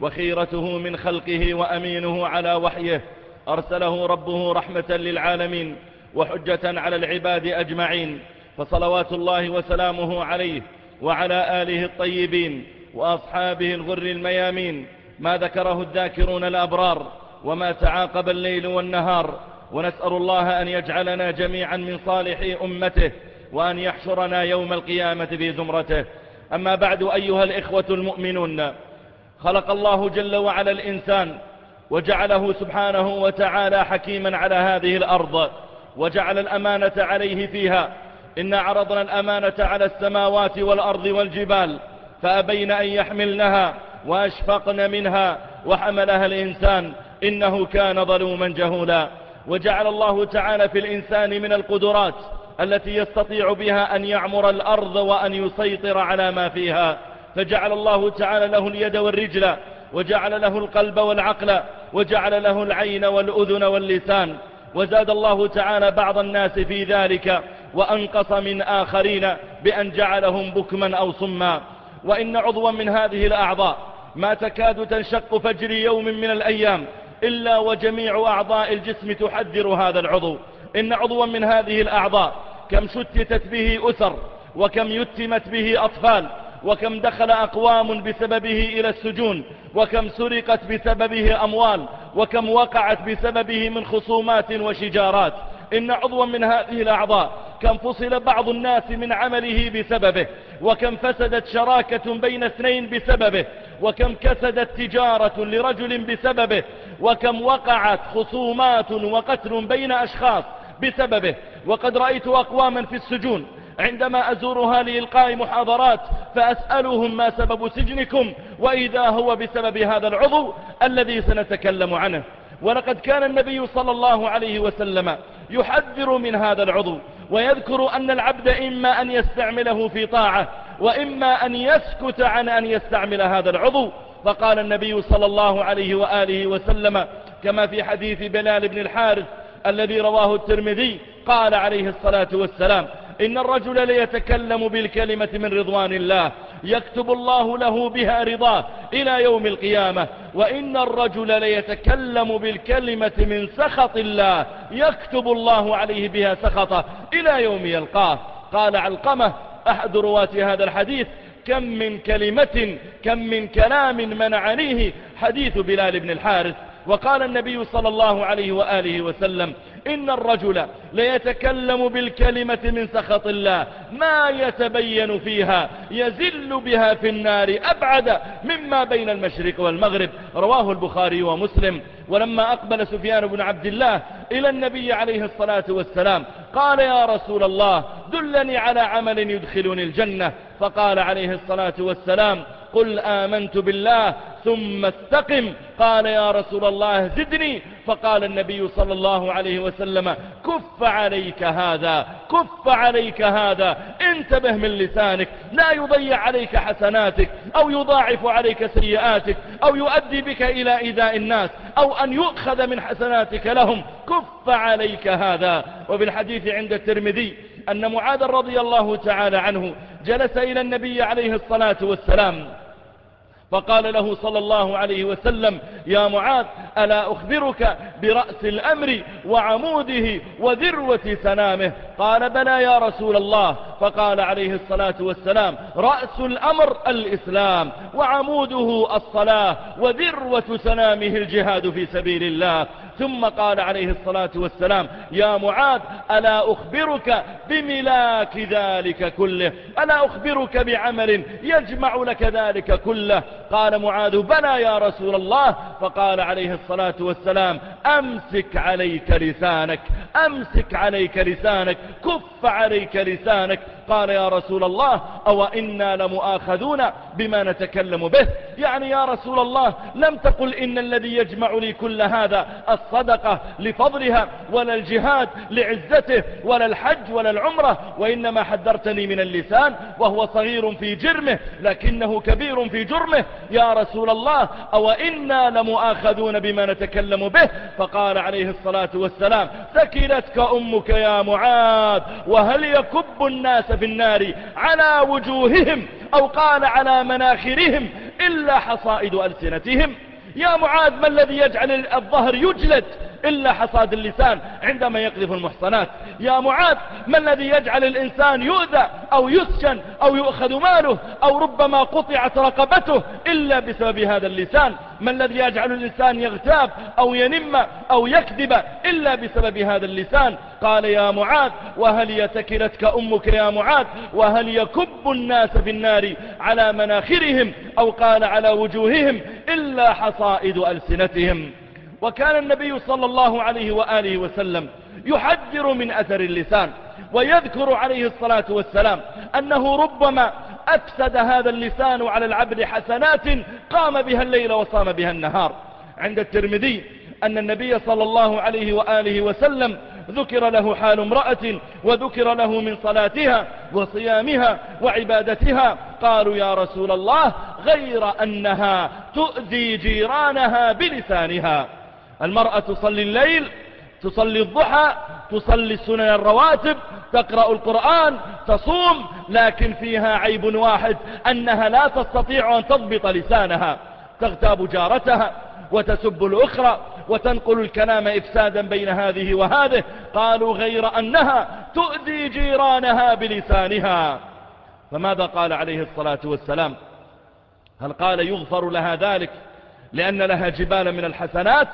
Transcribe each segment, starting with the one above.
وخيرته من خلقه وأمينه على وحيه. أرسله ربه رحمة للعالمين وحجة على العباد أجمعين. فصلوات الله وسلامه عليه وعلى آله الطيبين وأصحابه الغر الميامين. ما ذكره الذاكرون الأبرار وما تعاقب الليل والنهار. ونسأل الله أن يجعلنا جميعا من صالح أمته وأن يحشرنا يوم القيامة في زمرته. أما بعد أيها الإخوة المؤمنون خلق الله جل وعلا الإنسان وجعله سبحانه وتعالى حكيما على هذه الأرض وجعل الأمانة عليه فيها. إن عرضنا الأمانة على السماوات والأرض والجبال فأبين أن يحملنها وأشفقن منها وحملها الإنسان إنه كان ظلوما جهولا. وجعل الله تعالى في الإنسان من القدرات التي يستطيع بها أن يعمر الأرض وأن يسيطر على ما فيها. فجعل الله تعالى له اليد والرجل وجعل له القلب والعقل وجعل له العين والأذن واللسان وزاد الله تعالى بعض الناس في ذلك وأنقص من آخرين بأن جعلهم بكما أو صما. وإن عضوا من هذه الأعضاء ما تكاد تنشق فجر يوم من الأيام إلا وجميع أعضاء الجسم تحذر هذا العضو. إن عضوا من هذه الأعضاء كم شتتت به أسر وكم يتمت به أطفال وكم دخل أقوام بسببه إلى السجون وكم سرقت بسببه أموال وكم وقعت بسببه من خصومات وشجارات. إن عضوا من هذه الأعضاء كم فصل بعض الناس من عمله بسببه وكم فسدت شراكة بين اثنين بسببه وكم كسدت تجارة لرجل بسببه وكم وقعت خصومات وقتل بين أشخاص بسببه. وقد رأيت أقواما في السجون عندما أزورها لإلقاء محاضرات فأسألهم ما سبب سجنكم وإذا هو بسبب هذا العضو الذي سنتكلم عنه. ولقد كان النبي صلى الله عليه وسلم يحذر من هذا العضو ويذكر أن العبد إما أن يستعمله في طاعة وإما أن يسكت عن أن يستعمل هذا العضو. فقال النبي صلى الله عليه وآله وسلم كما في حديث بلال بن الحارث الذي رواه الترمذي قال عليه الصلاة والسلام إن الرجل ليتكلم بالكلمة من رضوان الله يكتب الله له بها رضاه إلى يوم القيامة. وإن الرجل ليتكلم بالكلمة من سخط الله يكتب الله عليه بها سخطه إلى يوم يلقاه. قال علقمة أحد رواة هذا الحديث كم من كلمة كم من كلام منعنيه حديث بلال بن الحارث. وقال النبي صلى الله عليه وآله وسلم إن الرجل ليتكلم بالكلمة من سخط الله ما يتبين فيها يزل بها في النار أبعد مما بين المشرق والمغرب. رواه البخاري ومسلم. ولما أقبل سفيان بن عبد الله إلى النبي عليه الصلاة والسلام قال يا رسول الله دلني على عمل يدخلني الجنة. فقال عليه الصلاة والسلام قل آمنت بالله ثم استقم. قال يا رسول الله زدني فقال النبي صلى الله عليه وسلم كف عليك هذا كف عليك هذا انتبه من لسانك لا يضيع عليك حسناتك أو يضاعف عليك سيئاتك أو يؤدي بك إلى إيذاء الناس أو أن يؤخذ من حسناتك لهم كف عليك هذا. وبالحديث عند الترمذي أن معاذ رضي الله تعالى عنه جلس إلى النبي عليه الصلاة والسلام فقال له صلى الله عليه وسلم يا معاذ ألا أخبرك برأس الأمر وعموده وذروة سنامه؟ قال بلى يا رسول الله. فقال عليه الصلاة والسلام رأس الأمر الإسلام وعموده الصلاة وذروة سنامه الجهاد في سبيل الله. ثم قال عليه الصلاة والسلام يا معاذ ألا أخبرك بملاك ذلك كله؟ ألا أخبرك بعمل يجمع لك ذلك كله؟ قال معاذ بلى يا رسول الله. فقال عليه الصلاة والسلام أمسك عليك لسانك أمسك عليك لسانك كف عليك لسانك. قال يا رسول الله أو إنا لمؤاخذون بما نتكلم به؟ يعني يا رسول الله لم تقل إن الذي يجمع لي كل هذا الصدقة لفضلها ولا الجهاد لعزته ولا الحج ولا العمرة وإنما حذرتني من اللسان وهو صغير في جرمه لكنه كبير في جرمه. يا رسول الله أو إنا لمؤاخذون بما نتكلم به؟ فقال عليه الصلاة والسلام ثكلتك أمك يا معاذ وهل يكب الناس في النار على وجوههم أو قال على مناخرهم إلا حصائد ألسنتهم. يا معاذ ما الذي يجعل الظهر يجلد إلا حصاد اللسان عندما يقذف المحصنات. يا معاذ ما الذي يجعل الإنسان يؤذى أو يسجن أو يؤخذ ماله أو ربما قطعت رقبته إلا بسبب هذا اللسان؟ ما الذي يجعل الإنسان يغتاب أو ينم أو يكذب إلا بسبب هذا اللسان؟ قال يا معاذ وهل يتكلتك أمك يا معاذ؟ وهل يكب الناس في النار على مناخرهم أو قال على وجوههم إلا حصائد ألسنتهم؟ وكان النبي صلى الله عليه وآله وسلم يحذر من أثر اللسان ويذكر عليه الصلاة والسلام أنه ربما أفسد هذا اللسان على العبد حسنات قام بها الليل وصام بها النهار. عند الترمذي أن النبي صلى الله عليه وآله وسلم ذكر له حال امرأة وذكر له من صلاتها وصيامها وعبادتها. قالوا يا رسول الله غير أنها تؤذي جيرانها بلسانها. المرأة تصلي الليل تصلي الضحى تصلي السنن الرواتب تقرأ القرآن تصوم لكن فيها عيب واحد أنها لا تستطيع أن تضبط لسانها. تغتاب جارتها وتسب الأخرى وتنقل الكلام إفسادا بين هذه وهذه. قالوا غير أنها تؤذي جيرانها بلسانها. فماذا قال عليه الصلاة والسلام؟ هل قال يغفر لها ذلك لأن لها جبال من الحسنات؟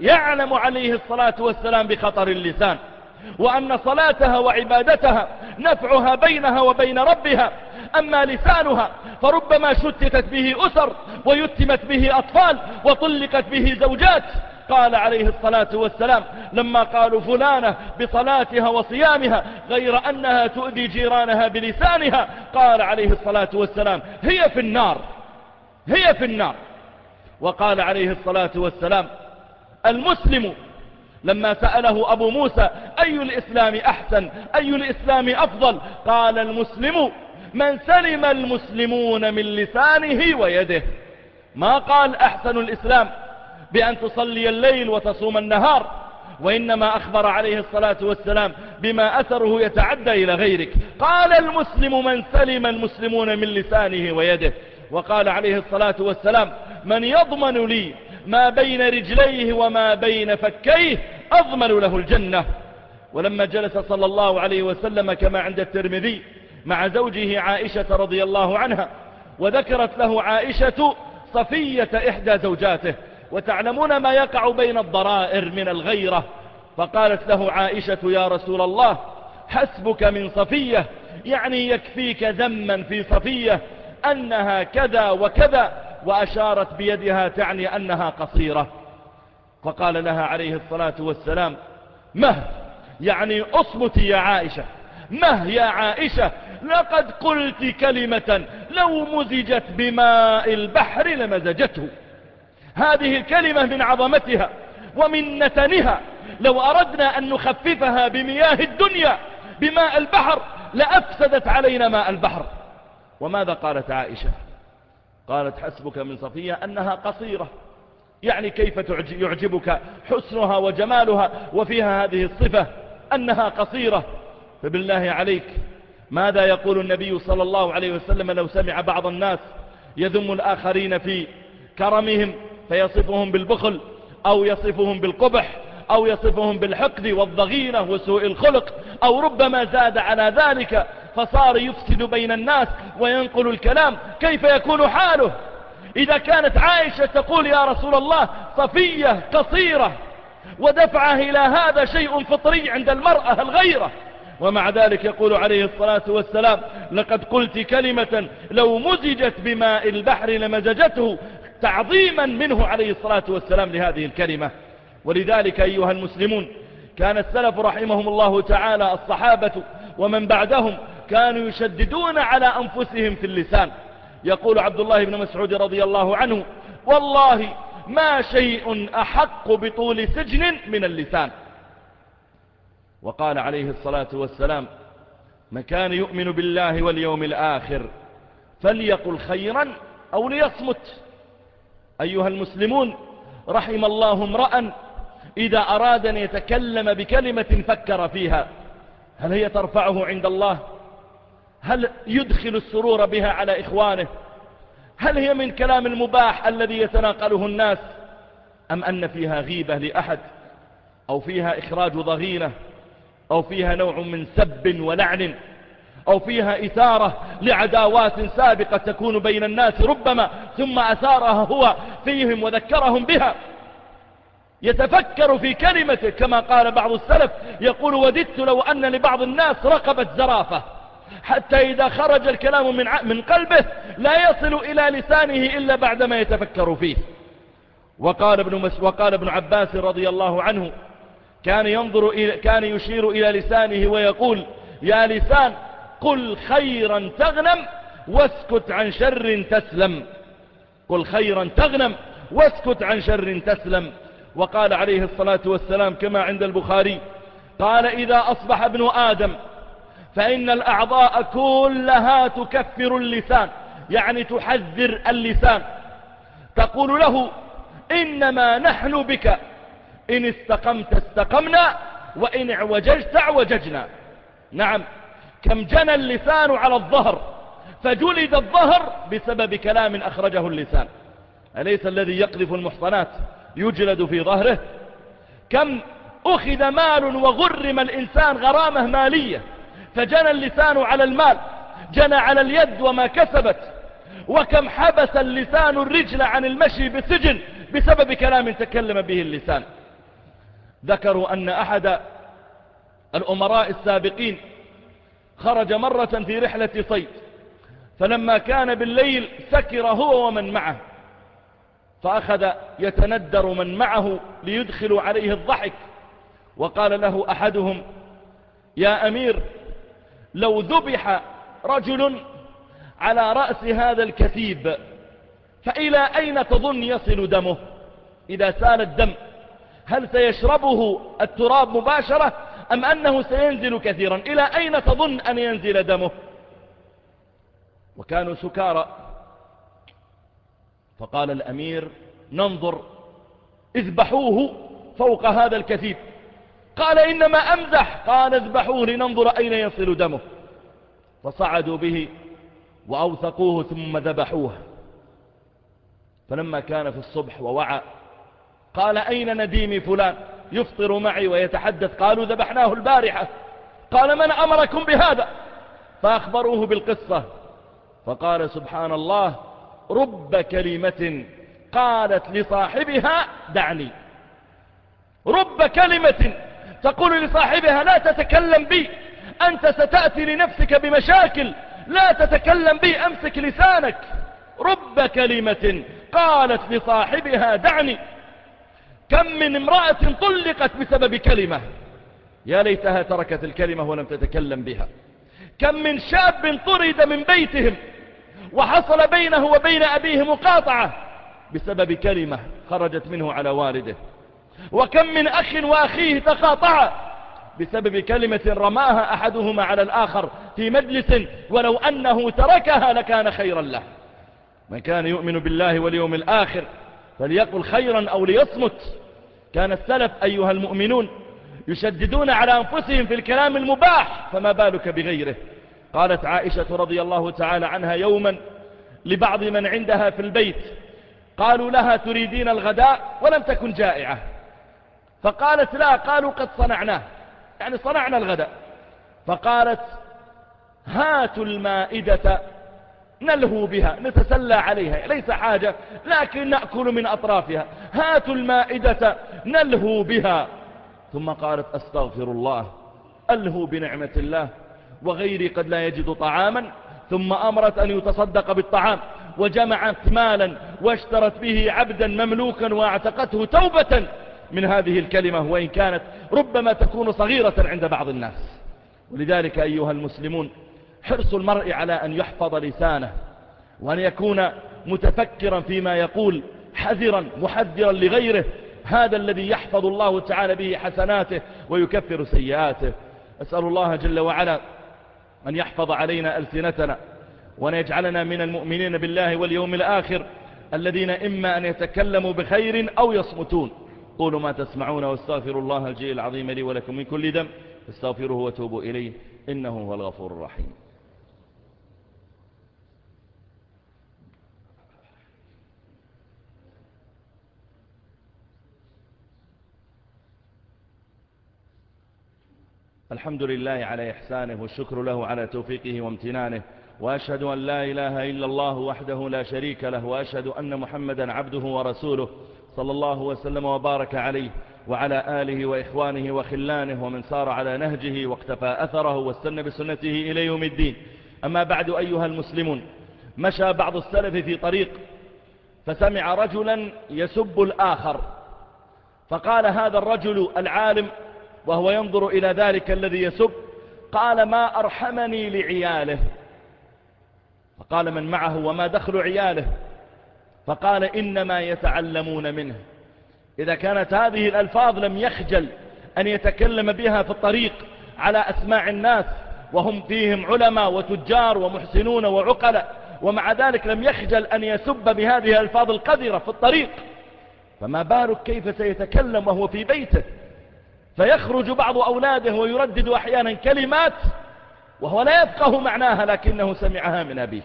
يعلم عليه الصلاة والسلام بخطر اللسان وأن صلاتها وعبادتها نفعها بينها وبين ربها أما لسانها فربما شتتت به أسر ويتمت به أطفال وطلقت به زوجات. قال عليه الصلاة والسلام لما قالوا فلانة بصلاتها وصيامها غير أنها تؤذي جيرانها بلسانها قال عليه الصلاة والسلام هي في النار هي في النار. وقال عليه الصلاة والسلام المسلم لما سأله أبو موسى أي الإسلام أحسن أي الإسلام أفضل؟ قال المسلم من سلم المسلمون من لسانه ويده. ما قال أحسن الإسلام بأن تصلي الليل وتصوم النهار وإنما أخبر عليه الصلاة والسلام بما أثره يتعدى إلى غيرك. قال المسلم من سلم المسلمون من لسانه ويده. وقال عليه الصلاة والسلام من يضمن لي ما بين رجليه وما بين فكيه أضمن له الجنة. ولما جلس صلى الله عليه وسلم كما عند الترمذي مع زوجه عائشة رضي الله عنها وذكرت له عائشة صفية إحدى زوجاته وتعلمون ما يقع بين الضرائر من الغيرة. فقالت له عائشة يا رسول الله حسبك من صفية يعني يكفيك ذما في صفية أنها كذا وكذا وأشارت بيدها تعني أنها قصيرة. فقال لها عليه الصلاة والسلام مه يعني أصمت يا عائشة مه يا عائشة لقد قلت كلمة لو مزجت بماء البحر لمزجته. هذه الكلمة من عظمتها ومن نتنها. لو أردنا أن نخففها بمياه الدنيا بماء البحر لأفسدت علينا ماء البحر. وماذا قالت عائشة؟ قالت حسبك من صفية أنها قصيرة. يعني كيف يعجبك حسنها وجمالها وفيها هذه الصفة أنها قصيرة؟ فبالله عليك ماذا يقول النبي صلى الله عليه وسلم لو سمع بعض الناس يذم الآخرين في كرمهم فيصفهم بالبخل أو يصفهم بالقبح أو يصفهم بالحقد والضغينة وسوء الخلق أو ربما زاد على ذلك فصار يفسد بين الناس وينقل الكلام. كيف يكون حاله؟ إذا كانت عائشة تقول يا رسول الله صفية قصيرة ودفعه إلى هذا شيء فطري عند المرأة الغيرة. ومع ذلك يقول عليه الصلاة والسلام لقد قلت كلمة لو مزجت بماء البحر لمزجته تعظيما منه عليه الصلاة والسلام لهذه الكلمة. ولذلك أيها المسلمون كان السلف رحمهم الله تعالى الصحابة ومن بعدهم كانوا يشددون على أنفسهم في اللسان. يقول عبد الله بن مسعود رضي الله عنه والله ما شيء أحق بطول سجن من اللسان. وقال عليه الصلاة والسلام من كان يؤمن بالله واليوم الآخر فليقل خيرا أو ليصمت. أيها المسلمون رحم الله امرأ إذا أراد أن يتكلم بكلمة فكر فيها. هل هي ترفعه عند الله؟ هل يدخل السرور بها على إخوانه؟ هل هي من كلام المباح الذي يتناقله الناس؟ أم أن فيها غيبة لأحد؟ أو فيها إخراج ضغينة؟ أو فيها نوع من سب ولعن؟ أو فيها إثارة لعداوات سابقة تكون بين الناس ربما ثم أثارها هو فيهم وذكرهم بها؟ يتفكر في كلمته كما قال بعض السلف يقول وددت لو أن لبعض الناس رقبة زرافة. حتى إذا خرج الكلام من من قلبه لا يصل إلى لسانه إلا بعدما يتفكر فيه. وقال ابن, مس وقال ابن عباس رضي الله عنه كان ينظر إلى كان يشير إلى لسانه ويقول يا لسان قل خيرا تغنم واسكت عن شر تسلم. قل خيرا تغنم واسكت عن شر تسلم. وقال عليه الصلاة والسلام كما عند البخاري قال إذا أصبح ابن آدم فإن الأعضاء كلها تكفر اللسان يعني تحذر اللسان. تقول له إنما نحن بك إن استقمت استقمنا وإن اعوججت اعوججنا. نعم كم جنى اللسان على الظهر فجلد الظهر بسبب كلام أخرجه اللسان. أليس الذي يقذف المحصنات يجلد في ظهره؟ كم أخذ مال وغرم الإنسان غرامة مالية فجنى اللسان على المال جنى على اليد وما كسبت. وكم حبس اللسان الرجل عن المشي بسجن بسبب كلام تكلم به اللسان. ذكروا أن أحد الأمراء السابقين خرج مرة في رحلة صيد فلما كان بالليل سكر هو ومن معه فأخذ يتندر من معه ليدخل عليه الضحك. وقال له أحدهم يا أمير لو ذبح رجل على رأس هذا الكثيب فإلى أين تظن يصل دمه؟ إذا سال الدم هل سيشربه التراب مباشرة أم أنه سينزل كثيرا؟ إلى أين تظن أن ينزل دمه؟ وكانوا سكارى. فقال الأمير ننظر اذبحوه فوق هذا الكثيب. قال إنما أمزح. قال اذبحوه لننظر أين يصل دمه. فصعدوا به وأوثقوه ثم ذبحوه. فلما كان في الصبح ووعى قال أين نديمي فلان؟ يفطر معي ويتحدث. قالوا ذبحناه البارحة. قال من أمركم بهذا؟ فأخبروه بالقصة. فقال سبحان الله رب كلمة قالت لصاحبها دعني. رب كلمة تقول لصاحبها لا تتكلم بي. أنت ستأتي لنفسك بمشاكل. لا تتكلم بي أمسك لسانك. رب كلمة قالت لصاحبها دعني. كم من امرأة طلقت بسبب كلمة. يا ليتها تركت الكلمة ولم تتكلم بها. كم من شاب طرد من بيتهم وحصل بينه وبين أبيه مقاطعة بسبب كلمة خرجت منه على والده. وكم من أخ وأخيه تقاطعا بسبب كلمة رماها أحدهما على الآخر في مجلس ولو أنه تركها لكان خيرا له. من كان يؤمن بالله واليوم الآخر فليقل خيرا أو ليصمت. كان السلف أيها المؤمنون يشددون على أنفسهم في الكلام المباح فما بالك بغيره؟ قالت عائشة رضي الله تعالى عنها يوما لبعض من عندها في البيت قالوا لها تريدين الغداء ولم تكن جائعة. فقالت لا قالوا قد صنعناه. يعني صنعنا الغداء. فقالت هاتوا المائدة نلهو بها نتسلى عليها ليس حاجة لكن نأكل من أطرافها. هاتوا المائدة نلهو بها. ثم قالت أستغفر الله ألهو بنعمة الله وغيري قد لا يجد طعاما. ثم أمرت أن يتصدق بالطعام وجمعت مالا واشترت به عبدا مملوكا واعتقته توبة. من هذه الكلمة وإن كانت ربما تكون صغيرة عند بعض الناس. ولذلك أيها المسلمون حرص المرء على أن يحفظ لسانه وأن يكون متفكرا فيما يقول حذرا محذرا لغيره. هذا الذي يحفظ الله تعالى به حسناته ويكفر سيئاته. أسأل الله جل وعلا أن يحفظ علينا ألسنتنا وأن يجعلنا من المؤمنين بالله واليوم الآخر الذين إما أن يتكلموا بخير أو يصمتون. قولوا ما تسمعون واستغفروا الله الجيل العظيم لي ولكم من كل دم فاستغفروه وتوبوا إليه إنه هو الغفور الرحيم. الحمد لله على إحسانه والشكر له على توفيقه وامتنانه وأشهد أن لا إله إلا الله وحده لا شريك له وأشهد أن محمدا عبده ورسوله. صلى الله وسلم وبارك عليه وعلى آله وإخوانه وخلانه ومن سار على نهجه واقتفى أثره واستنى بسنته إلى يوم الدين. أما بعد أيها المسلمون مشى بعض السلف في طريق فسمع رجلا يسب الآخر فقال هذا الرجل العالم وهو ينظر إلى ذلك الذي يسب قال ما أرحمني لعياله؟ فقال من معه وما دخل عياله؟ فقال إنما يتعلمون منه. إذا كانت هذه الألفاظ لم يخجل أن يتكلم بها في الطريق على أسماع الناس وهم فيهم علماء وتجار ومحسنون وعقلاء ومع ذلك لم يخجل أن يسب بهذه الألفاظ القذرة في الطريق فما بالك كيف سيتكلم وهو في بيته؟ فيخرج بعض أولاده ويردد أحيانا كلمات وهو لا يفقه معناها لكنه سمعها من أبيه.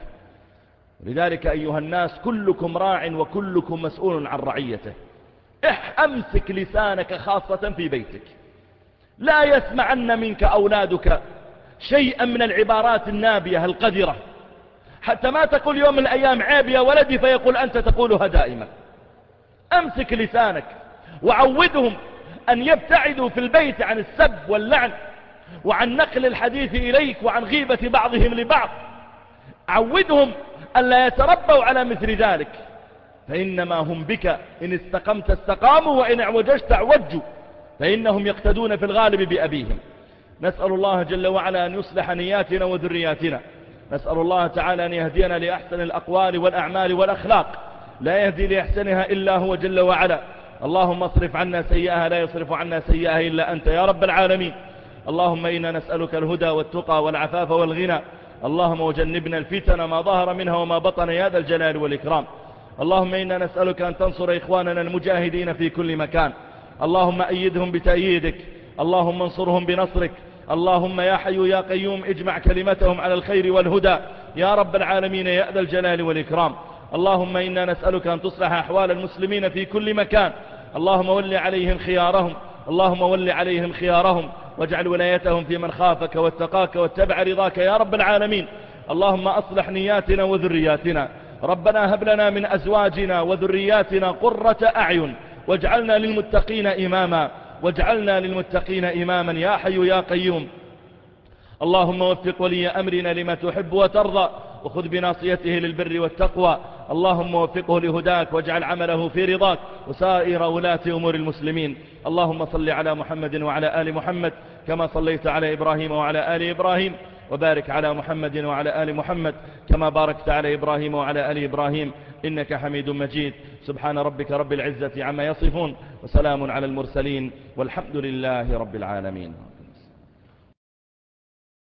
لذلك أيها الناس كلكم راع وكلكم مسؤول عن رعيته. إح أمسك لسانك خاصة في بيتك. لا يسمعن منك أولادك شيئا من العبارات النابية القذرة. حتى ما تقول يوم من الأيام عيب يا ولدي فيقول أنت تقولها دائما أمسك لسانك وعودهم أن يبتعدوا في البيت عن السب واللعن وعن نقل الحديث إليك وعن غيبة بعضهم لبعض. عودهم ألا يتربوا على مثل ذلك. فإنما هم بك إن استقمت استقاموا وإن اعوججت اعوجوا. فإنهم يقتدون في الغالب بأبيهم. نسأل الله جل وعلا أن يصلح نياتنا وذرياتنا. نسأل الله تعالى أن يهدينا لأحسن الأقوال والأعمال والأخلاق. لا يهدي لأحسنها إلا هو جل وعلا. اللهم اصرف عنا سيئها لا يصرف عنا سيئها إلا أنت يا رب العالمين. اللهم إنا نسألك الهدى والتقى والعفاف والغنى. اللهم وجنبنا الفتن ما ظهر منها وما بطن يا ذا الجلال والإكرام. اللهم إنا نسألك أن تنصر إخواننا المجاهدين في كل مكان. اللهم أيدهم بتأييدك. اللهم انصرهم بنصرك. اللهم يا حي يا قيوم اجمع كلمتهم على الخير والهدى. يا رب العالمين يا ذا الجلال والإكرام. اللهم إنا نسألك أن تصلح أحوال المسلمين في كل مكان. اللهم ول عليهم خيارهم. اللهم ول عليهم خيارهم واجعل ولايتهم في من خافك واتقاك واتبع رضاك يا رب العالمين. اللهم أصلح نياتنا وذرياتنا. ربنا هب لنا من أزواجنا وذرياتنا قرة أعين. واجعلنا للمتقين إماما. واجعلنا للمتقين إماما يا حي يا قيوم. اللهم وفق ولي أمرنا لما تحب وترضى. وخذ بناصيته للبر والتقوى. اللهم وفقه لهداك واجعل عمله في رضاك وسائر ولاة أمور المسلمين. اللهم صل على محمد وعلى آل محمد كما صليت على إبراهيم وعلى آل إبراهيم وبارك على محمد وعلى آل محمد كما باركت على إبراهيم وعلى آل إبراهيم. إنك حميد مجيد. سبحان ربك رب العزة عما يصفون وسلام على المرسلين والحمد لله رب العالمين.